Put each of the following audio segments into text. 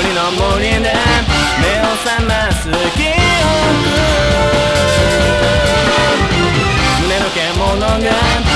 緑の森で目を覚ます記憶。胸の獣が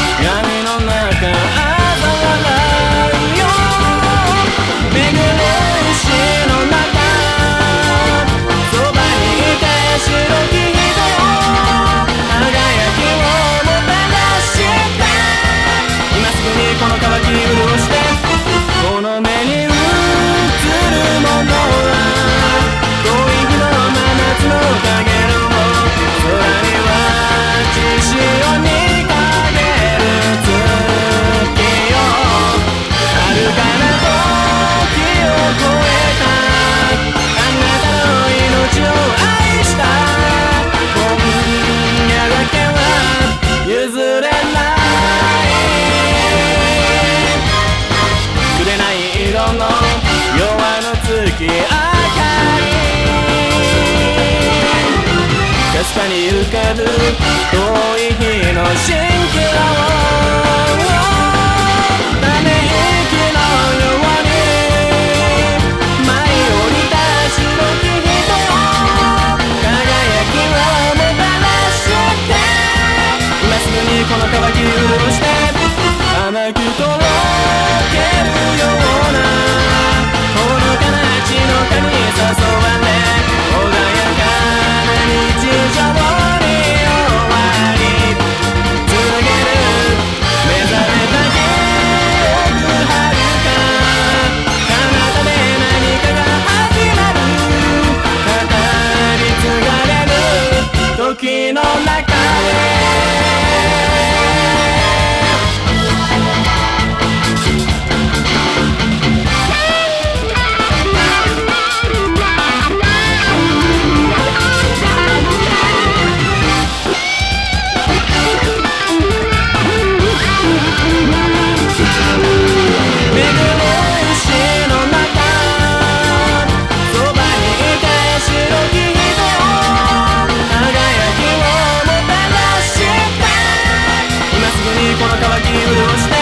の弱の月明かり。かすかに浮かぶ遠い日の新規を like I am. allí